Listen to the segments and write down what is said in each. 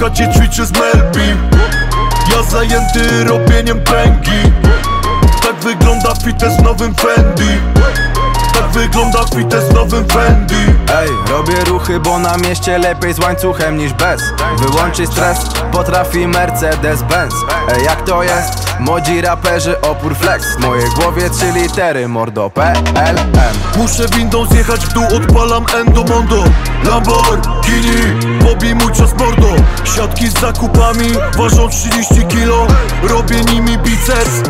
chacie ćwiczę z Melbi Ja zajęty robieniem pęki Tak wygląda fitness w nowym Fendi wygląda fitness w nowym Fendi. Ej, robię ruchy, bo na mieście lepiej z łańcuchem niż bez. Wyłączyć stres, potrafi Mercedes-Benz. Ej, jak to jest? Młodzi raperzy, opór flex. W mojej głowie trzy litery, mordo PLM Muszę windą zjechać w dół, odpalam Endomondo. Lamborghini, pobij mój czas mordo. Siatki z zakupami, ważą 30 kilo. Robię nimi biceps,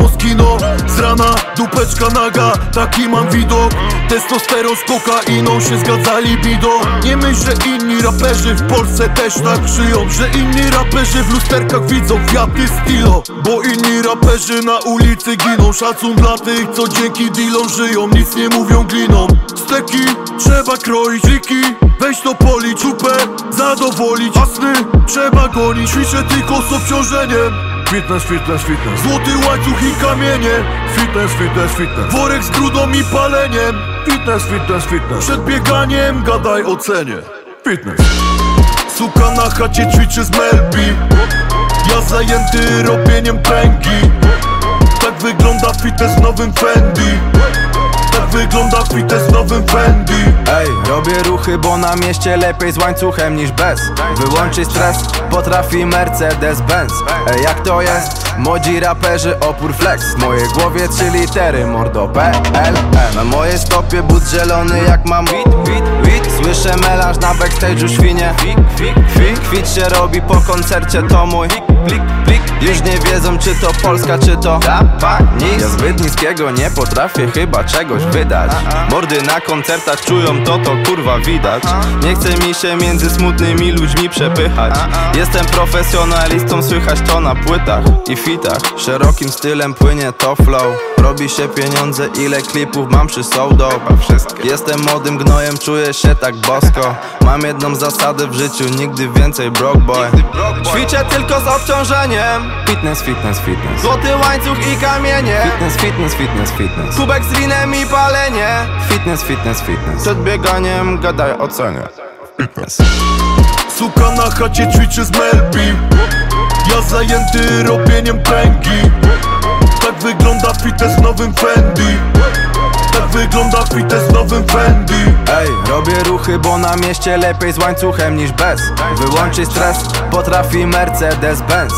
oskino Z rana dupeczka naga, taki mam widok. Testosteron z kokainą się zgadza libido Nie myśl, że inni raperzy w Polsce też tak żyją Że inni raperzy w lusterkach widzą kwiaty stilo Bo inni raperzy na ulicy giną. Szacun dla tych, co dzięki dealom żyją. Nic nie mówią gliną Steki trzeba kroić, triki Weź to polić, czupę zadowolić. A sny trzeba gonić. Ćwiczę tylko z obciążeniem Fitness, fitness, fitness. Złoty łańcuch i kamienie. Fitness, fitness, fitness. Worek z grudą i paleniem. Fitness, fitness, fitness. Przed bieganiem gadaj o cenie. Fitness. Suka na chacie ćwiczy z Melbi. Ja zajęty robieniem pęki. Tak wygląda fitness w nowym Fendi. Tak wygląda fitness w nowym Fendi Ruchy, bo na mieście lepiej z łańcuchem niż bez. Wyłączyć stres, potrafi Mercedes-Benz. Ej, jak to jest? Młodzi raperzy, opór flex. W mojej głowie trzy litery, mordo PLM Na mojej stopie but zielony jak mam wit, wit, wit Słyszę melanż na backstage'u świnie. Fik, fik, fik Kwit się robi po koncercie, to mój plik, plik Już nie wiedzą czy to Polska, czy to Rapak, Ja zbyt niskiego nie potrafię chyba czegoś wydać. Mordy na koncertach czują to, to kurwa widać. Nie chce mi się między smutnymi ludźmi przepychać. Jestem profesjonalistą, słychać to na płytach i fitach. Szerokim stylem płynie to flow. Robi się pieniądze, ile klipów mam przy sołdo. Jestem młodym gnojem, czuję się tak bosko. Mam jedną zasadę w życiu, nigdy więcej broke boy. Ćwiczę tylko z obciążeniem. Fitness, fitness, fitness. Złoty łańcuch i kamienie. Fitness, fitness, fitness, fitness. Kubek z winem i palenie. Fitness, fitness, fitness. Przed bieganiem gadaj o cenie. Fitness. Suka na chacie ćwiczy z Melbi. Ja zajęty robieniem pęki Tak wygląda fitness w nowym Fendi. Tak wygląda fitness w nowym Fendi. Ej, robię ruchy, bo na mieście lepiej z łańcuchem niż bez. Wyłączyć stres, potrafi Mercedes-Benz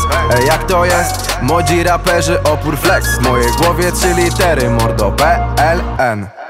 jak to jest? Młodzi raperzy, opór flex. W mojej głowie trzy litery, mordo PLN